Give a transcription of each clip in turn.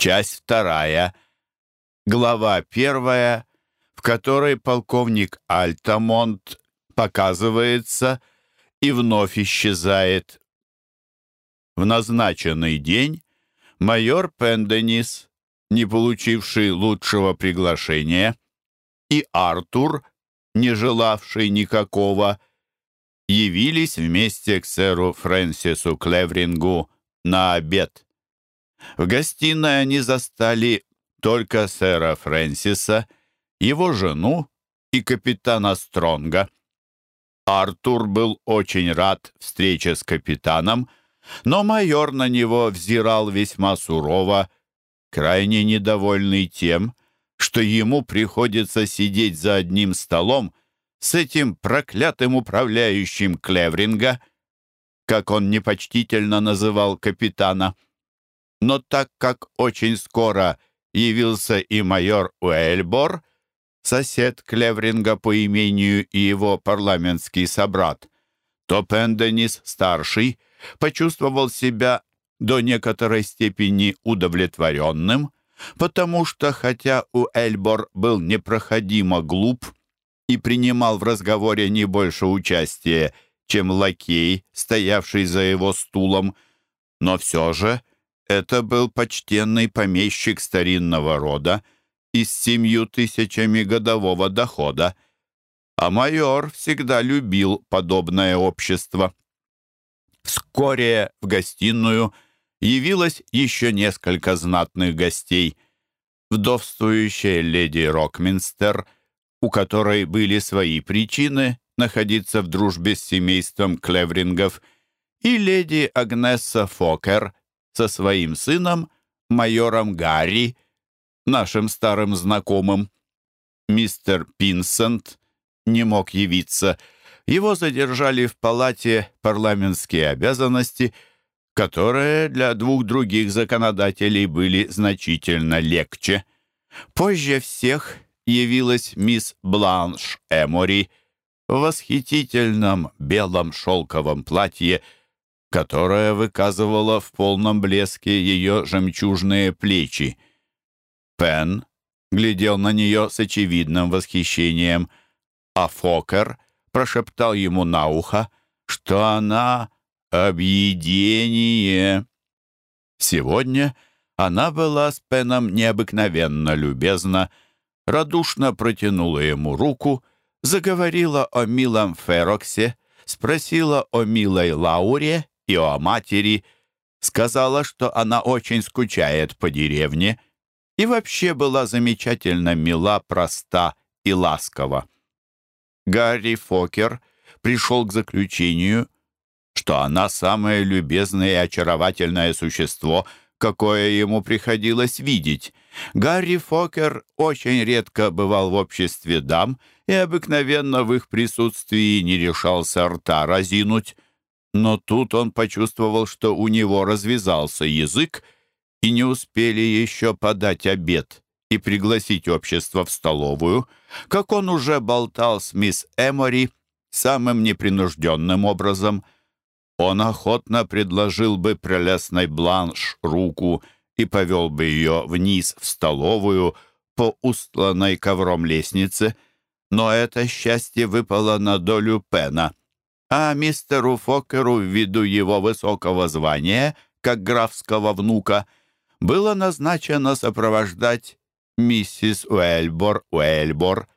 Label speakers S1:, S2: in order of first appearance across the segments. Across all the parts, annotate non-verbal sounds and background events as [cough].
S1: Часть вторая. Глава первая, в которой полковник Альтамонт показывается и вновь исчезает. В назначенный день майор Пенденис, не получивший лучшего приглашения, и Артур, не желавший никакого, явились вместе к сэру Фрэнсису Клеврингу на обед. В гостиной они застали только сэра Фрэнсиса, его жену и капитана Стронга. Артур был очень рад встрече с капитаном, но майор на него взирал весьма сурово, крайне недовольный тем, что ему приходится сидеть за одним столом с этим проклятым управляющим Клевринга, как он непочтительно называл капитана. Но так как очень скоро явился и майор Уэльбор, сосед Клевринга по имению и его парламентский собрат, то Пенденис-старший почувствовал себя до некоторой степени удовлетворенным, потому что, хотя Уэльбор был непроходимо глуп и принимал в разговоре не больше участия, чем лакей, стоявший за его стулом, но все же это был почтенный помещик старинного рода и с семью тысячами годового дохода, а майор всегда любил подобное общество. Вскоре в гостиную явилось еще несколько знатных гостей. Вдовствующая леди Рокминстер, у которой были свои причины находиться в дружбе с семейством Клеврингов, и леди Агнесса Фокер — со своим сыном, майором Гарри, нашим старым знакомым. Мистер Пинсент не мог явиться. Его задержали в палате парламентские обязанности, которые для двух других законодателей были значительно легче. Позже всех явилась мисс Бланш Эмори в восхитительном белом шелковом платье – которая выказывала в полном блеске ее жемчужные плечи. Пен глядел на нее с очевидным восхищением, а Фокер прошептал ему на ухо, что она объедение. Сегодня она была с Пеном необыкновенно любезна, радушно протянула ему руку, заговорила о милом Фероксе, спросила о милой Лауре и о матери, сказала, что она очень скучает по деревне и вообще была замечательно мила, проста и ласкова. Гарри Фокер пришел к заключению, что она самое любезное и очаровательное существо, какое ему приходилось видеть. Гарри Фокер очень редко бывал в обществе дам и обыкновенно в их присутствии не решался рта разинуть. Но тут он почувствовал, что у него развязался язык, и не успели еще подать обед и пригласить общество в столовую, как он уже болтал с мисс Эмори самым непринужденным образом. Он охотно предложил бы прелестной бланш руку и повел бы ее вниз в столовую по устланной ковром лестнице, но это счастье выпало на долю Пена — а мистеру Фокеру, ввиду его высокого звания, как графского внука, было назначено сопровождать миссис Уэльбор Уэльбор.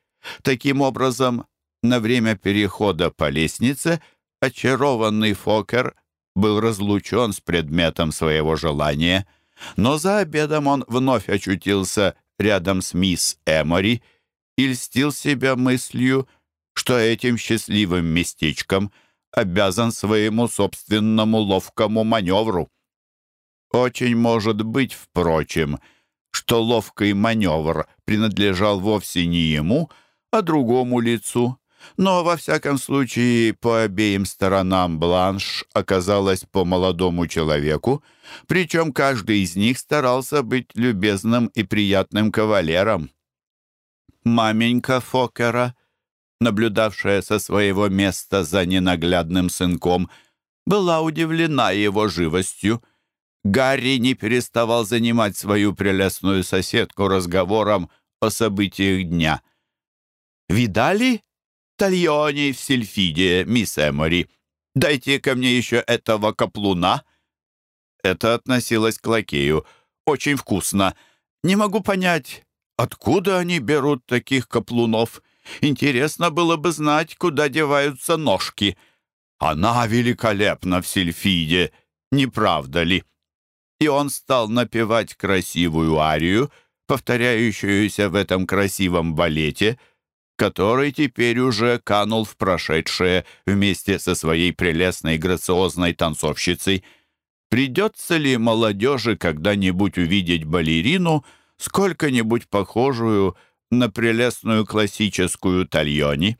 S1: Таким образом, на время перехода по лестнице очарованный Фокер был разлучен с предметом своего желания, но за обедом он вновь очутился рядом с мисс Эмори и льстил себя мыслью, что этим счастливым местечком – обязан своему собственному ловкому маневру. Очень может быть, впрочем, что ловкий маневр принадлежал вовсе не ему, а другому лицу, но, во всяком случае, по обеим сторонам бланш оказалась по молодому человеку, причем каждый из них старался быть любезным и приятным кавалером. Маменька Фокера — наблюдавшая со своего места за ненаглядным сынком, была удивлена его живостью. Гарри не переставал занимать свою прелестную соседку разговором о событиях дня. «Видали тальони в Сильфиде, мисс Эмори? Дайте ко мне еще этого каплуна». Это относилось к лакею. «Очень вкусно. Не могу понять, откуда они берут таких каплунов. Интересно было бы знать, куда деваются ножки. Она великолепна в Сильфиде, не правда ли?» И он стал напевать красивую арию, повторяющуюся в этом красивом балете, который теперь уже канул в прошедшее вместе со своей прелестной грациозной танцовщицей. Придется ли молодежи когда-нибудь увидеть балерину, сколько-нибудь похожую на прелестную классическую тальони?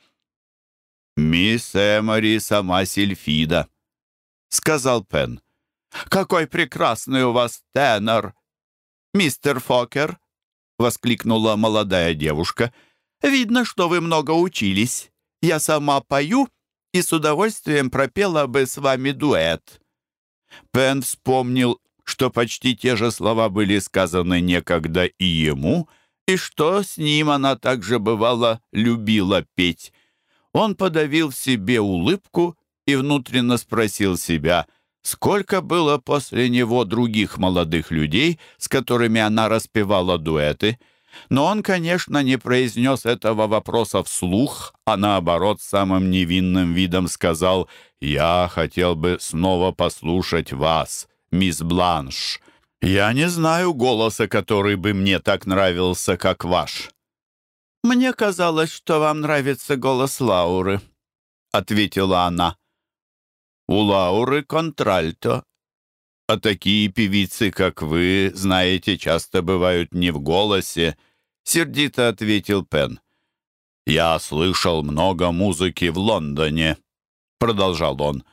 S1: «Мисс Эмори сама Сильфида», — сказал Пен. «Какой прекрасный у вас тенор!» «Мистер Фокер!» — воскликнула молодая девушка. «Видно, что вы много учились. Я сама пою и с удовольствием пропела бы с вами дуэт». Пен вспомнил, что почти те же слова были сказаны некогда и ему, и что с ним она также бывало любила петь. Он подавил в себе улыбку и внутренно спросил себя — Сколько было после него других молодых людей, с которыми она распевала дуэты. Но он, конечно, не произнес этого вопроса вслух, а наоборот, самым невинным видом сказал «Я хотел бы снова послушать вас, мисс Бланш. Я не знаю голоса, который бы мне так нравился, как ваш». «Мне казалось, что вам нравится голос Лауры», — ответила она. У Лауры контральто. А такие певицы, как вы, знаете, часто бывают не в голосе, сердито ответил Пен. Я слышал много музыки в Лондоне, продолжал он.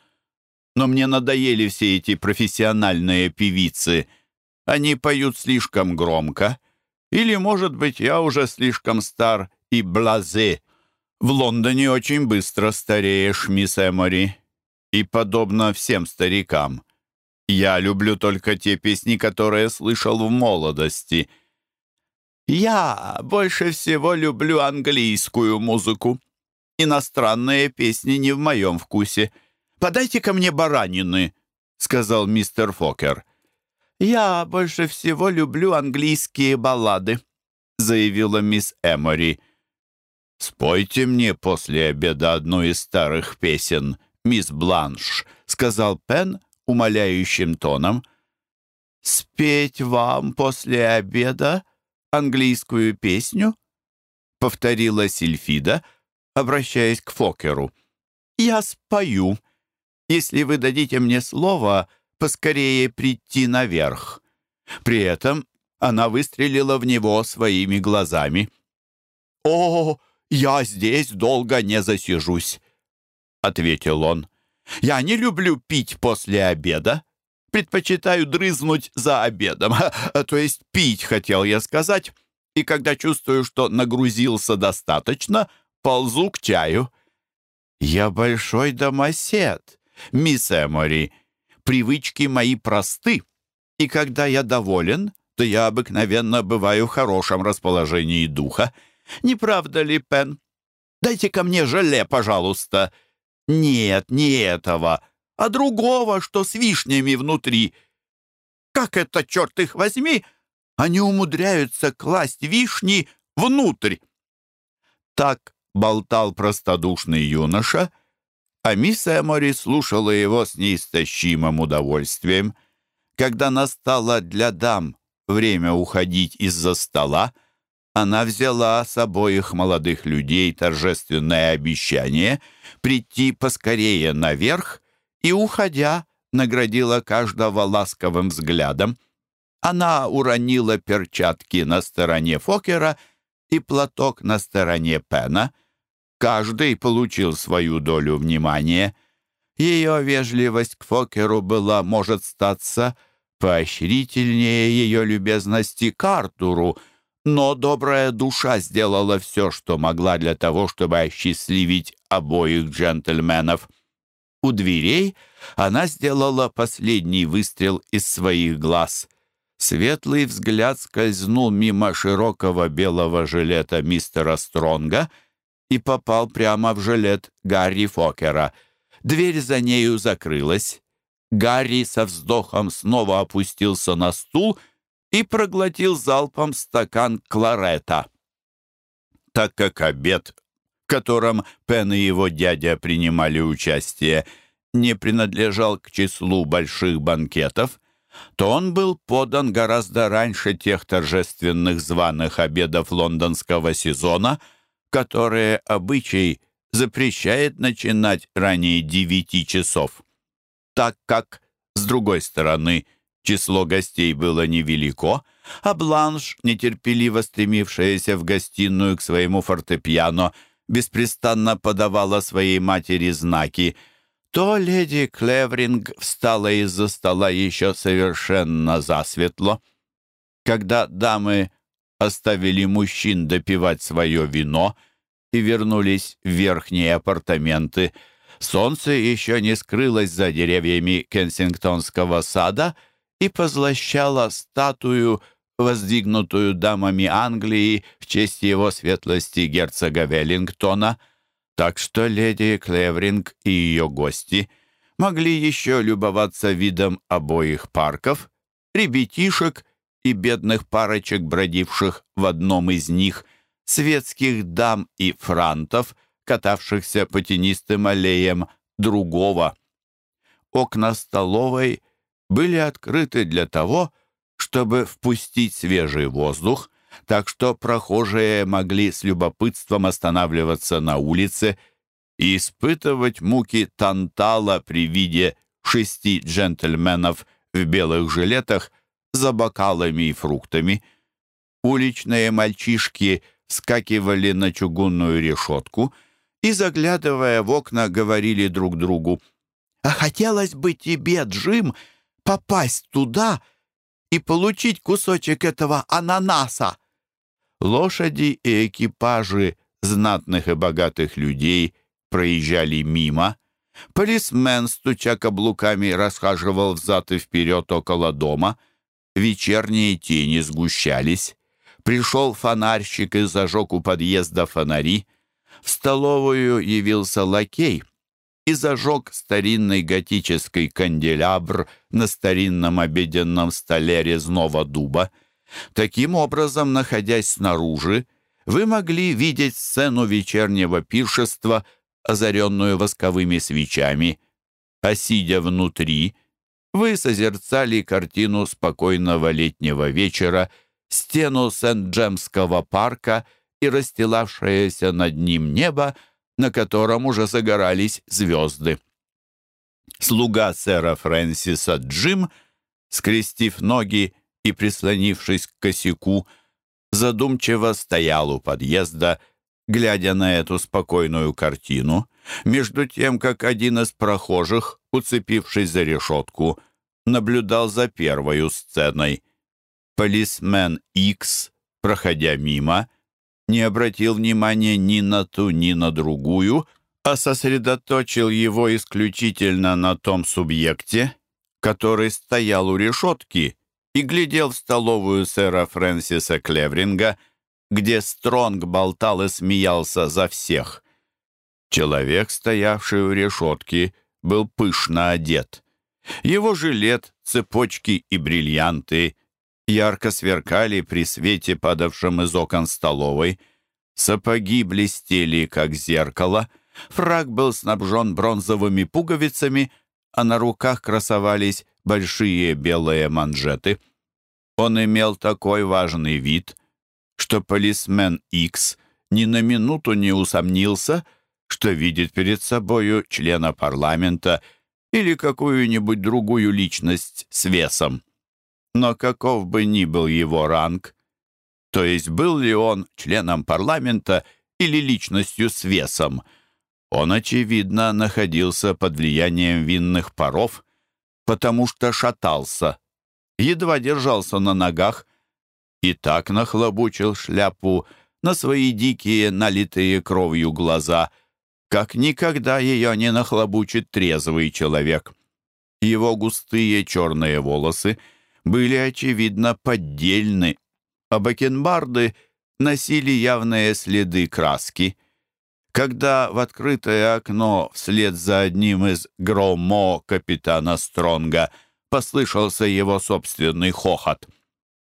S1: Но мне надоели все эти профессиональные певицы. Они поют слишком громко. Или, может быть, я уже слишком стар и блазе. В Лондоне очень быстро стареешь, мисс Эмори и подобно всем старикам. Я люблю только те песни, которые слышал в молодости. Я больше всего люблю английскую музыку. Иностранные песни не в моем вкусе. «Подайте-ка мне баранины», — сказал мистер Фокер. «Я больше всего люблю английские баллады», — заявила мисс Эмори. «Спойте мне после обеда одну из старых песен», мисс Бланш», — сказал Пен умоляющим тоном. «Спеть вам после обеда английскую песню?» — повторила Сильфида, обращаясь к Фокеру. «Я спою, если вы дадите мне слово поскорее прийти наверх». При этом она выстрелила в него своими глазами. «О, я здесь долго не засижусь. — ответил он. «Я не люблю пить после обеда. Предпочитаю дрызнуть за обедом. [laughs] То есть пить, хотел я сказать. И когда чувствую, что нагрузился достаточно, ползу к чаю». «Я большой домосед, мисс Эмори. Привычки мои просты. И когда я доволен, то я обыкновенно бываю в хорошем расположении духа. Не правда ли, Пен? Дайте ко мне желе, пожалуйста». Нет, не этого, а другого, что с вишнями внутри. Как это, черт их возьми, они умудряются класть вишни внутрь? Так болтал простодушный юноша, а мисс Эмори слушала его с неистощимым удовольствием. Когда настало для дам время уходить из-за стола, она взяла с обоих молодых людей торжественное обещание прийти поскорее наверх и, уходя, наградила каждого ласковым взглядом. Она уронила перчатки на стороне Фокера и платок на стороне Пена. Каждый получил свою долю внимания. Ее вежливость к Фокеру была, может статься, поощрительнее ее любезности к Артуру — но добрая душа сделала все, что могла для того, чтобы осчастливить обоих джентльменов. У дверей она сделала последний выстрел из своих глаз. Светлый взгляд скользнул мимо широкого белого жилета мистера Стронга и попал прямо в жилет Гарри Фокера. Дверь за нею закрылась. Гарри со вздохом снова опустился на стул и проглотил залпом стакан кларета. Так как обед котором Пен и его дядя принимали участие, не принадлежал к числу больших банкетов, то он был подан гораздо раньше тех торжественных званых обедов лондонского сезона, которые обычай запрещает начинать ранее девяти часов. Так как, с другой стороны, число гостей было невелико, а Бланш, нетерпеливо стремившаяся в гостиную к своему фортепиано, беспрестанно подавала своей матери знаки, то леди Клевринг встала из-за стола еще совершенно засветло. Когда дамы оставили мужчин допивать свое вино и вернулись в верхние апартаменты, солнце еще не скрылось за деревьями Кенсингтонского сада и позлощало статую воздвигнутую дамами Англии в честь его светлости герцога Веллингтона, так что леди Клевринг и ее гости могли еще любоваться видом обоих парков, ребятишек и бедных парочек, бродивших в одном из них, светских дам и франтов, катавшихся по тенистым аллеям другого. Окна столовой были открыты для того, чтобы впустить свежий воздух, так что прохожие могли с любопытством останавливаться на улице и испытывать муки Тантала при виде шести джентльменов в белых жилетах за бокалами и фруктами. Уличные мальчишки скакивали на чугунную решетку и, заглядывая в окна, говорили друг другу, «А хотелось бы тебе, Джим, попасть туда, и получить кусочек этого ананаса. Лошади и экипажи знатных и богатых людей проезжали мимо. Полисмен, стуча каблуками, расхаживал взад и вперед около дома. Вечерние тени сгущались. Пришел фонарщик и зажег у подъезда фонари. В столовую явился лакей и зажег старинный готический канделябр на старинном обеденном столе резного дуба. Таким образом, находясь снаружи, вы могли видеть сцену вечернего пиршества, озаренную восковыми свечами, а сидя внутри, вы созерцали картину спокойного летнего вечера, стену Сент-Джемского парка и расстилавшееся над ним небо, на котором уже загорались звезды. Слуга сэра Фрэнсиса Джим, скрестив ноги и прислонившись к косяку, задумчиво стоял у подъезда, глядя на эту спокойную картину, между тем, как один из прохожих, уцепившись за решетку, наблюдал за первой сценой. Полисмен Икс, проходя мимо, не обратил внимания ни на ту, ни на другую, а сосредоточил его исключительно на том субъекте, который стоял у решетки и глядел в столовую сэра Фрэнсиса Клевринга, где Стронг болтал и смеялся за всех. Человек, стоявший у решетки, был пышно одет. Его жилет, цепочки и бриллианты ярко сверкали при свете, падавшем из окон столовой. Сапоги блестели, как зеркало. Фраг был снабжен бронзовыми пуговицами, а на руках красовались большие белые манжеты. Он имел такой важный вид, что полисмен Икс ни на минуту не усомнился, что видит перед собою члена парламента или какую-нибудь другую личность с весом. Но каков бы ни был его ранг, то есть был ли он членом парламента или личностью с весом, он, очевидно, находился под влиянием винных паров, потому что шатался, едва держался на ногах и так нахлобучил шляпу на свои дикие, налитые кровью глаза, как никогда ее не нахлобучит трезвый человек. Его густые черные волосы были, очевидно, поддельны, а бакенбарды носили явные следы краски. Когда в открытое окно вслед за одним из громо капитана Стронга послышался его собственный хохот,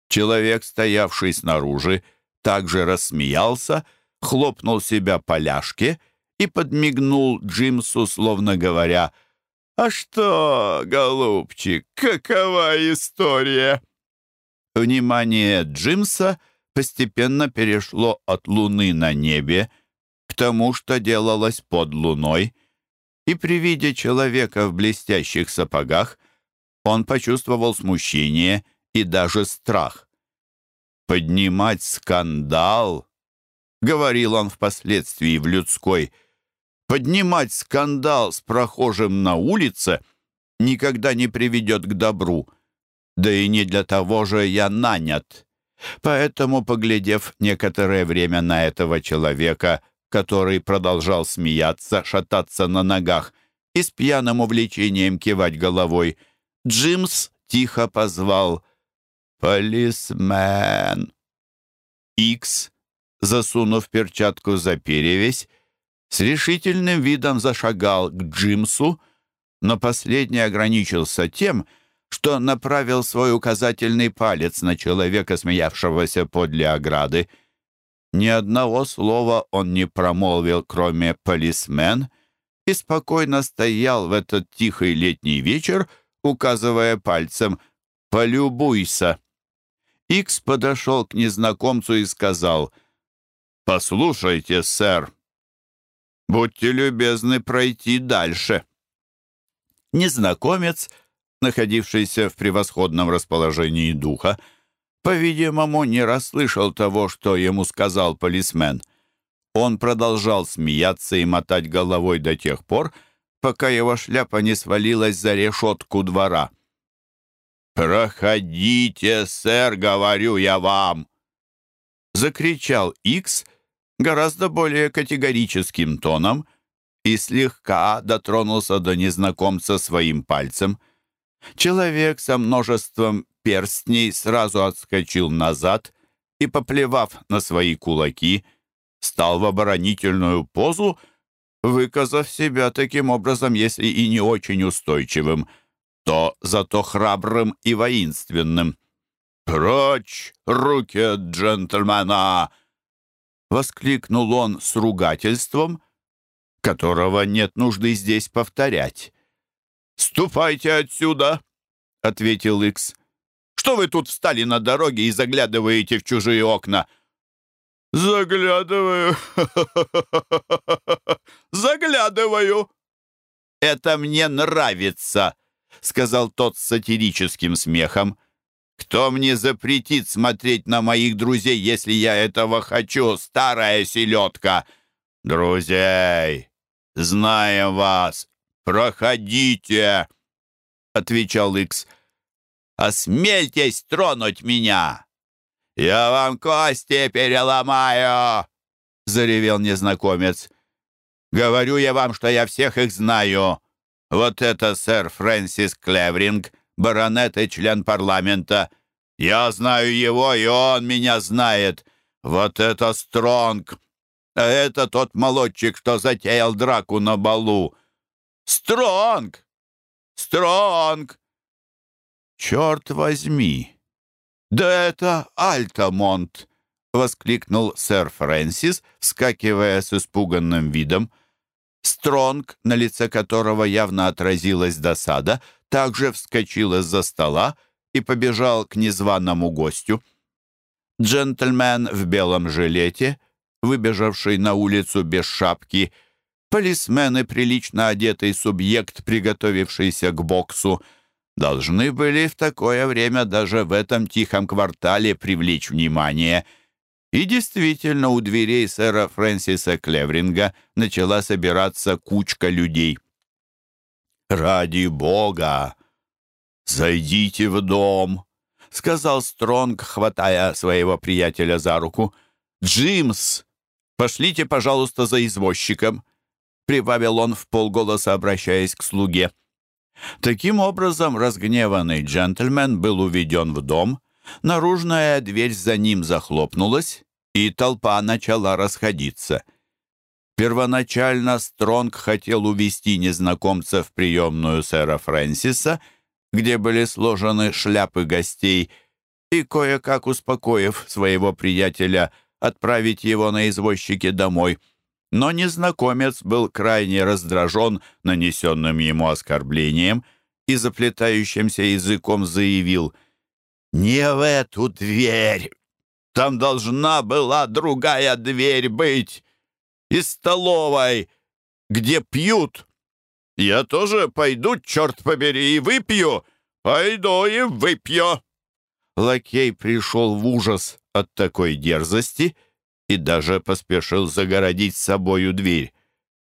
S1: человек, стоявший снаружи, также рассмеялся, хлопнул себя по ляжке и подмигнул Джимсу, словно говоря — «А что, голубчик, какова история?» Внимание Джимса постепенно перешло от луны на небе к тому, что делалось под луной, и при виде человека в блестящих сапогах он почувствовал смущение и даже страх. «Поднимать скандал», — говорил он впоследствии в людской, — Поднимать скандал с прохожим на улице никогда не приведет к добру. Да и не для того же я нанят. Поэтому, поглядев некоторое время на этого человека, который продолжал смеяться, шататься на ногах и с пьяным увлечением кивать головой, Джимс тихо позвал «Полисмен». Икс, засунув перчатку за перевесь, с решительным видом зашагал к Джимсу, но последний ограничился тем, что направил свой указательный палец на человека, смеявшегося подле ограды. Ни одного слова он не промолвил, кроме «полисмен», и спокойно стоял в этот тихий летний вечер, указывая пальцем «полюбуйся». Икс подошел к незнакомцу и сказал «Послушайте, сэр, Будьте любезны пройти дальше». Незнакомец, находившийся в превосходном расположении духа, по-видимому, не расслышал того, что ему сказал полисмен. Он продолжал смеяться и мотать головой до тех пор, пока его шляпа не свалилась за решетку двора. «Проходите, сэр, говорю я вам!» Закричал Икс, гораздо более категорическим тоном и слегка дотронулся до незнакомца своим пальцем. Человек со множеством перстней сразу отскочил назад и, поплевав на свои кулаки, стал в оборонительную позу, выказав себя таким образом, если и не очень устойчивым, то зато храбрым и воинственным. «Прочь руки джентльмена!» — воскликнул он с ругательством, которого нет нужды здесь повторять. «Ступайте отсюда!» — ответил Икс. «Что вы тут встали на дороге и заглядываете в чужие окна?» «Заглядываю! [laughs] Заглядываю!» «Это мне нравится!» — сказал тот с сатирическим смехом. Кто мне запретит смотреть на моих друзей, если я этого хочу, старая селедка? Друзей, знаем вас, проходите, — отвечал Икс. Осмельтесь тронуть меня. Я вам кости переломаю, — заревел незнакомец. Говорю я вам, что я всех их знаю. Вот это сэр Фрэнсис Клевринг — баронет и член парламента. Я знаю его, и он меня знает. Вот это Стронг! А это тот молодчик, что затеял драку на балу. Стронг! Стронг! Черт возьми! Да это Альтамонт! воскликнул сэр Фрэнсис, вскакивая с испуганным видом. Стронг, на лице которого явно отразилась досада, также вскочил из-за стола и побежал к незваному гостю. Джентльмен в белом жилете, выбежавший на улицу без шапки, полисмен и прилично одетый субъект, приготовившийся к боксу, должны были в такое время даже в этом тихом квартале привлечь внимание. И действительно, у дверей сэра Фрэнсиса Клевринга начала собираться кучка людей. «Ради Бога! Зайдите в дом!» — сказал Стронг, хватая своего приятеля за руку. «Джимс, пошлите, пожалуйста, за извозчиком. прибавил он в полголоса, обращаясь к слуге. Таким образом, разгневанный джентльмен был уведен в дом, наружная дверь за ним захлопнулась, и толпа начала расходиться. Первоначально Стронг хотел увести незнакомца в приемную сэра Фрэнсиса, где были сложены шляпы гостей, и, кое-как успокоив своего приятеля, отправить его на извозчике домой — но незнакомец был крайне раздражен нанесенным ему оскорблением и заплетающимся языком заявил «Не в эту дверь! Там должна была другая дверь быть! Из столовой, где пьют! Я тоже пойду, черт побери, и выпью! Пойду и выпью!» Лакей пришел в ужас от такой дерзости — и даже поспешил загородить собою дверь.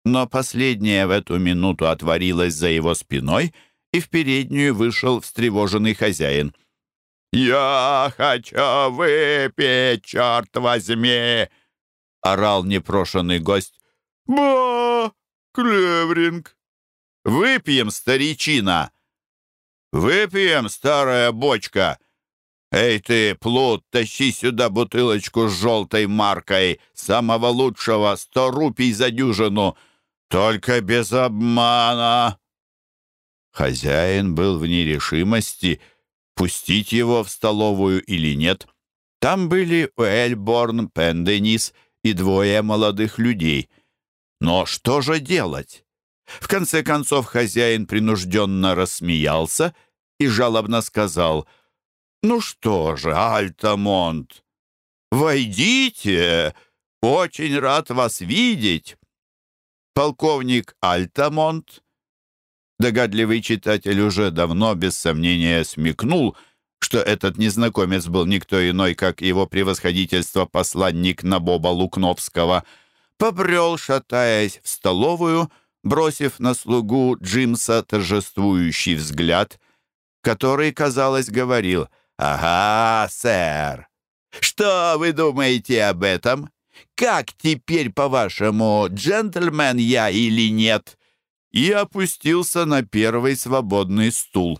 S1: Но последняя в эту минуту отворилась за его спиной, и в переднюю вышел встревоженный хозяин. «Я хочу выпить, черт возьми!» — орал непрошенный гость. «Ба, Клевринг! Выпьем, старичина!» «Выпьем, старая бочка!» «Эй ты, плут, тащи сюда бутылочку с желтой маркой, самого лучшего, сто рупий за дюжину, только без обмана!» Хозяин был в нерешимости, пустить его в столовую или нет. Там были Уэльборн, Пенденис и двое молодых людей. Но что же делать? В конце концов хозяин принужденно рассмеялся и жалобно сказал — «Ну что же, Альтамонт, войдите! Очень рад вас видеть!» Полковник Альтамонт, догадливый читатель уже давно, без сомнения, смекнул, что этот незнакомец был никто иной, как его превосходительство посланник Набоба Лукновского, побрел, шатаясь в столовую, бросив на слугу Джимса торжествующий взгляд, который, казалось, говорил — «Ага, сэр. Что вы думаете об этом? Как теперь, по-вашему, джентльмен я или нет?» И опустился на первый свободный стул.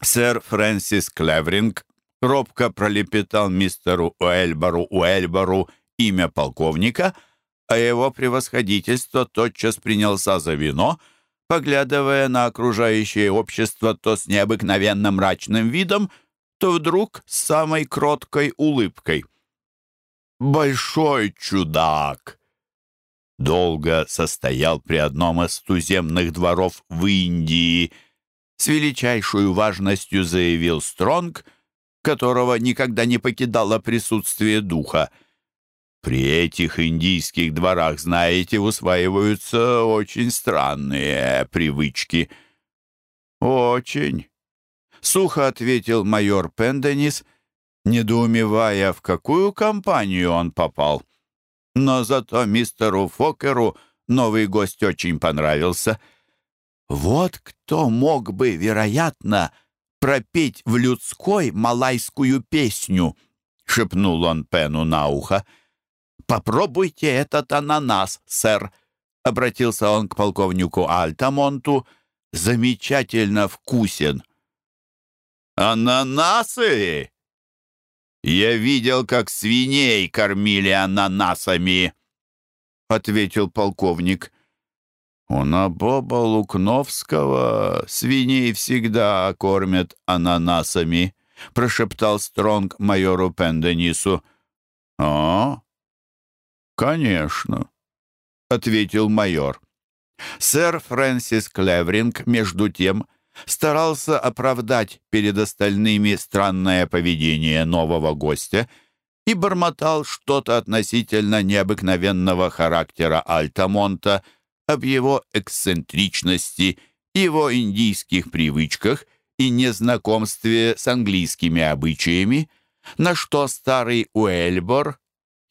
S1: Сэр Фрэнсис Клевринг робко пролепетал мистеру Уэльбору Уэльбору имя полковника, а его превосходительство тотчас принялся за вино, поглядывая на окружающее общество то с необыкновенно мрачным видом, то вдруг с самой кроткой улыбкой. «Большой чудак!» Долго состоял при одном из туземных дворов в Индии. С величайшей важностью заявил Стронг, которого никогда не покидало присутствие духа. При этих индийских дворах, знаете, усваиваются очень странные привычки. Очень. Сухо ответил майор Пенденис, недоумевая, в какую компанию он попал. Но зато мистеру Фокеру новый гость очень понравился. Вот кто мог бы, вероятно, пропеть в людской малайскую песню, — шепнул он Пену на ухо. «Попробуйте этот ананас, сэр», — обратился он к полковнику Альтамонту. «Замечательно вкусен». «Ананасы!» «Я видел, как свиней кормили ананасами», — ответил полковник. «У Набоба Лукновского свиней всегда кормят ананасами», — прошептал Стронг майору Пенденису. «А, конечно», — ответил майор. Сэр Фрэнсис Клевринг, между тем, старался оправдать перед остальными странное поведение нового гостя и бормотал что-то относительно необыкновенного характера Альтамонта, об его эксцентричности, его индийских привычках и незнакомстве с английскими обычаями, на что старый Уэльбор,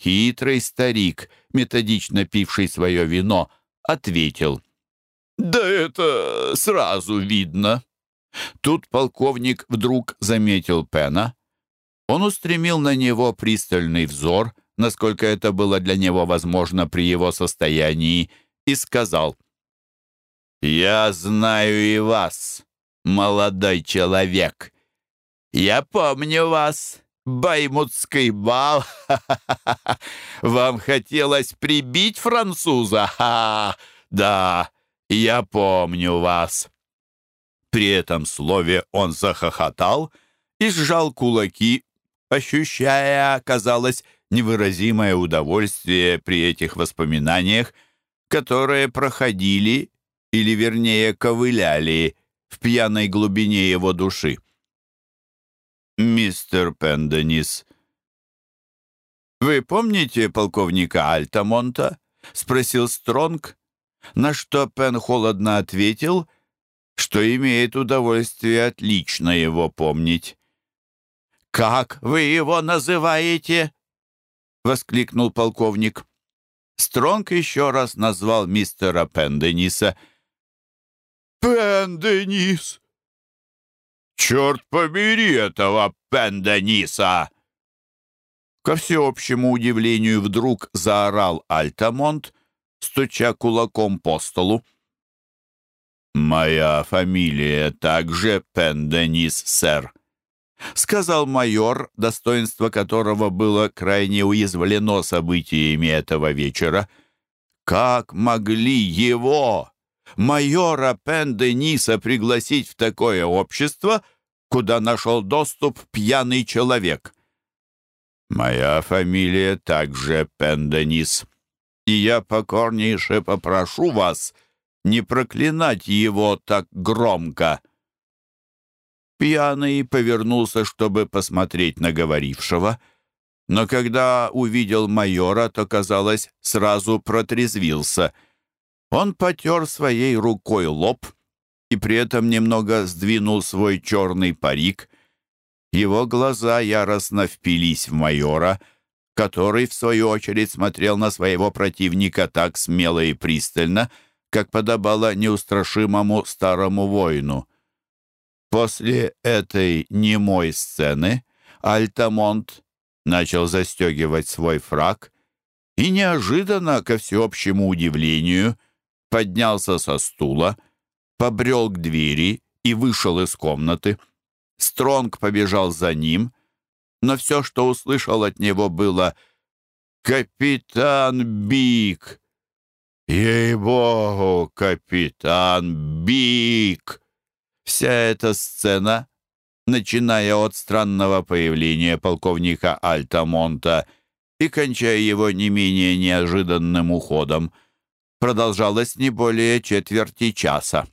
S1: хитрый старик, методично пивший свое вино, ответил — «Да это сразу видно». Тут полковник вдруг заметил Пена. Он устремил на него пристальный взор, насколько это было для него возможно при его состоянии, и сказал, «Я знаю и вас, молодой человек. Я помню вас, Баймутский бал. [laughs] Вам хотелось прибить француза? Ха! Да, я помню вас». При этом слове он захохотал и сжал кулаки, ощущая, казалось, невыразимое удовольствие при этих воспоминаниях, которые проходили, или вернее ковыляли, в пьяной глубине его души. «Мистер Пенденис, вы помните полковника Альтамонта?» — спросил Стронг, на что Пен холодно ответил, что имеет удовольствие отлично его помнить. «Как вы его называете?» — воскликнул полковник. Стронг еще раз назвал мистера Пендениса. «Пенденис! Черт побери этого Пендениса!» Ко всеобщему удивлению вдруг заорал Альтамонт, стуча кулаком по столу. «Моя фамилия также Пенденис, сэр», — сказал майор, достоинство которого было крайне уязвлено событиями этого вечера. «Как могли его, майора Пен-Дениса, пригласить в такое общество, куда нашел доступ пьяный человек?» «Моя фамилия также Пен-Денис, и я покорнейше попрошу вас не проклинать его так громко». Пьяный повернулся, чтобы посмотреть на говорившего, но когда увидел майора, то, казалось, сразу протрезвился. Он потер своей рукой лоб и при этом немного сдвинул свой черный парик. Его глаза яростно впились в майора, который, в свою очередь, смотрел на своего противника так смело и пристально, как подобало неустрашимому старому воину. После этой немой сцены Альтамонт начал застегивать свой фраг и неожиданно, ко всеобщему удивлению, поднялся со стула, побрел к двери и вышел из комнаты. Стронг побежал за ним, но все, что услышал от него, было «Капитан Бик!» «Ей-богу, капитан Бик!» Вся эта сцена, начиная от странного появления полковника Альтамонта и кончая его не менее неожиданным уходом, продолжалась не более четверти часа.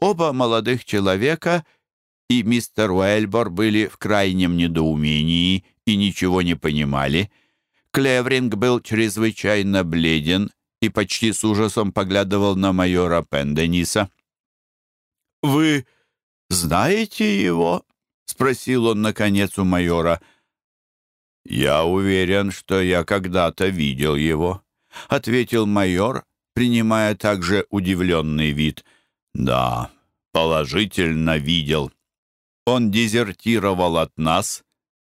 S1: Оба молодых человека и мистер Уэльбор были в крайнем недоумении и ничего не понимали. Клевринг был чрезвычайно бледен и почти с ужасом поглядывал на майора Пендениса. «Вы знаете его?» — спросил он, наконец, у майора. «Я уверен, что я когда-то видел его», — ответил майор, принимая также удивленный вид. «Да, положительно видел. Он дезертировал от нас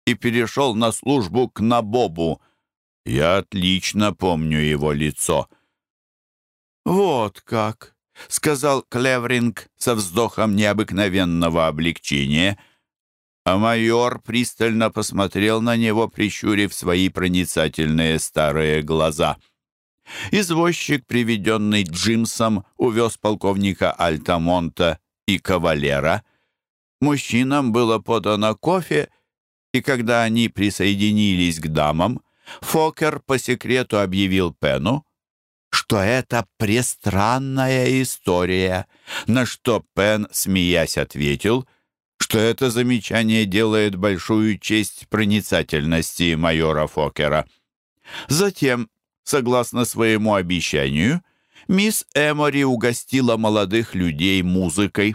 S1: и перешел на службу к Набобу. Я отлично помню его лицо». «Вот как!» — сказал Клевринг со вздохом необыкновенного облегчения, а майор пристально посмотрел на него, прищурив свои проницательные старые глаза. Извозчик, приведенный Джимсом, увез полковника Альтамонта и кавалера. Мужчинам было подано кофе, и когда они присоединились к дамам, Фокер по секрету объявил Пену, что это престранная история, на что Пен, смеясь, ответил, что это замечание делает большую честь проницательности майора Фокера. Затем, согласно своему обещанию, мисс Эмори угостила молодых людей музыкой.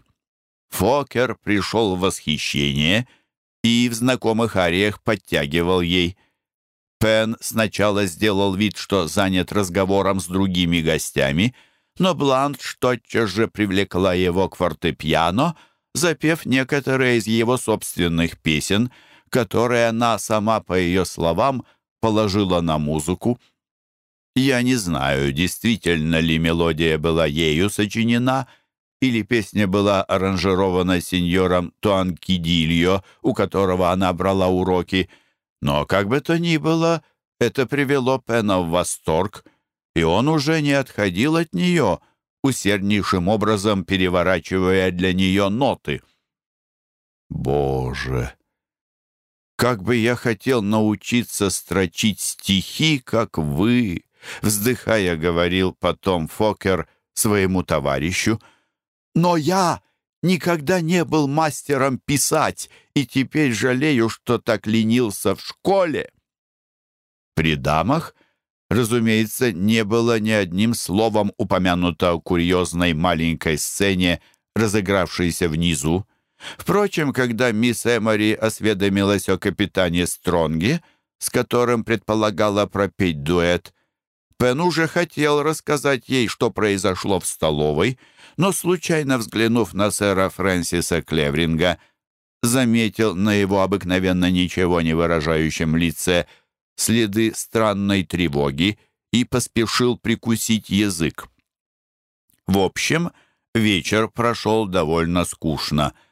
S1: Фокер пришел в восхищение и в знакомых ариях подтягивал ей – Пен сначала сделал вид, что занят разговором с другими гостями, но Бланш тотчас же привлекла его к фортепиано, запев некоторые из его собственных песен, которые она сама, по ее словам, положила на музыку. Я не знаю, действительно ли мелодия была ею сочинена, или песня была аранжирована сеньором Туанкидильо, у которого она брала уроки. Но, как бы то ни было, это привело Пена в восторг, и он уже не отходил от нее, усерднейшим образом переворачивая для нее ноты. «Боже!» Как бы я хотел научиться строчить стихи, как вы, вздыхая, говорил потом Фокер своему товарищу. Но я никогда не был мастером писать, и теперь жалею, что так ленился в школе. При дамах, разумеется, не было ни одним словом упомянуто о курьезной маленькой сцене, разыгравшейся внизу. Впрочем, когда мисс Эмори осведомилась о капитане Стронге, с которым предполагала пропеть дуэт, Пен уже хотел рассказать ей, что произошло в столовой, но, случайно взглянув на сэра Фрэнсиса Клевринга, заметил на его обыкновенно ничего не выражающем лице следы странной тревоги и поспешил прикусить язык. В общем, вечер прошел довольно скучно —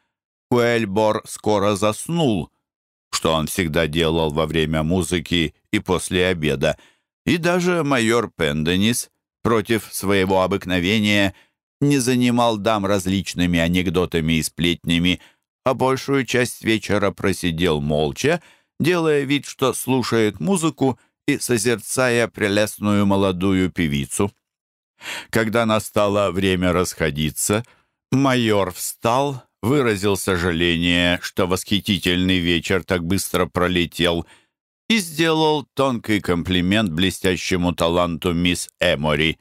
S1: Уэльбор скоро заснул, что он всегда делал во время музыки и после обеда, и даже майор Пенденис против своего обыкновения не занимал дам различными анекдотами и сплетнями, а большую часть вечера просидел молча, делая вид, что слушает музыку и созерцая прелестную молодую певицу. Когда настало время расходиться, майор встал, выразил сожаление, что восхитительный вечер так быстро пролетел, и сделал тонкий комплимент блестящему таланту мисс Эмори.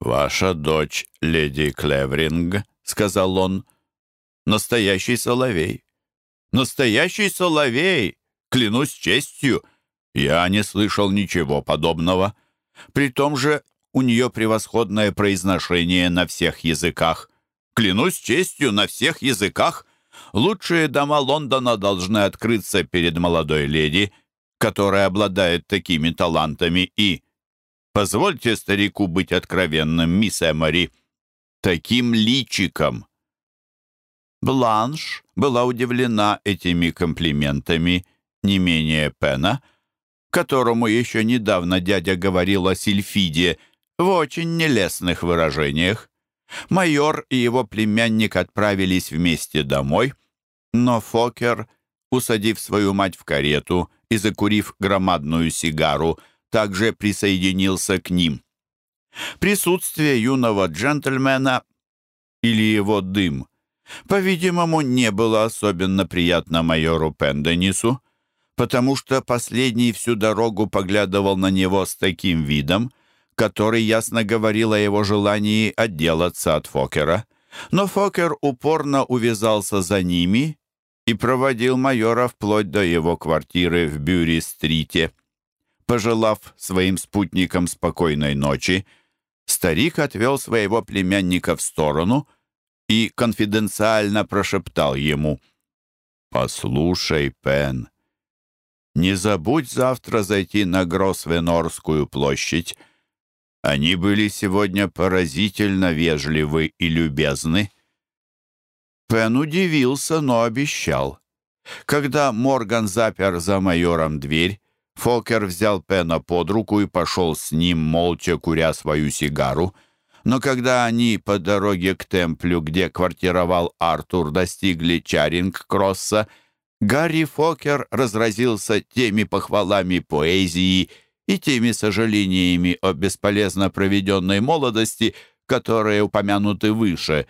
S1: «Ваша дочь, леди Клевринг», — сказал он, — «настоящий соловей». «Настоящий соловей! Клянусь честью, я не слышал ничего подобного. При том же у нее превосходное произношение на всех языках». Клянусь честью на всех языках, лучшие дома Лондона должны открыться перед молодой леди, которая обладает такими талантами и... Позвольте старику быть откровенным, мисс Эмори, таким личиком. Бланш была удивлена этими комплиментами не менее Пена, которому еще недавно дядя говорил о Сильфиде в очень нелестных выражениях. Майор и его племянник отправились вместе домой, но Фокер, усадив свою мать в карету и закурив громадную сигару, также присоединился к ним. Присутствие юного джентльмена или его дым, по-видимому, не было особенно приятно майору Пенденису, потому что последний всю дорогу поглядывал на него с таким видом, который ясно говорил о его желании отделаться от Фокера. Но Фокер упорно увязался за ними и проводил майора вплоть до его квартиры в Бюри-стрите. Пожелав своим спутникам спокойной ночи, старик отвел своего племянника в сторону и конфиденциально прошептал ему «Послушай, Пен, не забудь завтра зайти на Гросвенорскую площадь. Они были сегодня поразительно вежливы и любезны. Пен удивился, но обещал. Когда Морган запер за майором дверь, Фокер взял Пена под руку и пошел с ним, молча куря свою сигару. Но когда они по дороге к темплю, где квартировал Артур, достигли Чаринг-Кросса, Гарри Фокер разразился теми похвалами поэзии и теми сожалениями о бесполезно проведенной молодости, которые упомянуты выше,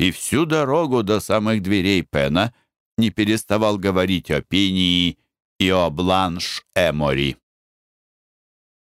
S1: и всю дорогу до самых дверей Пена не переставал говорить о пении и о Бланш Эмори.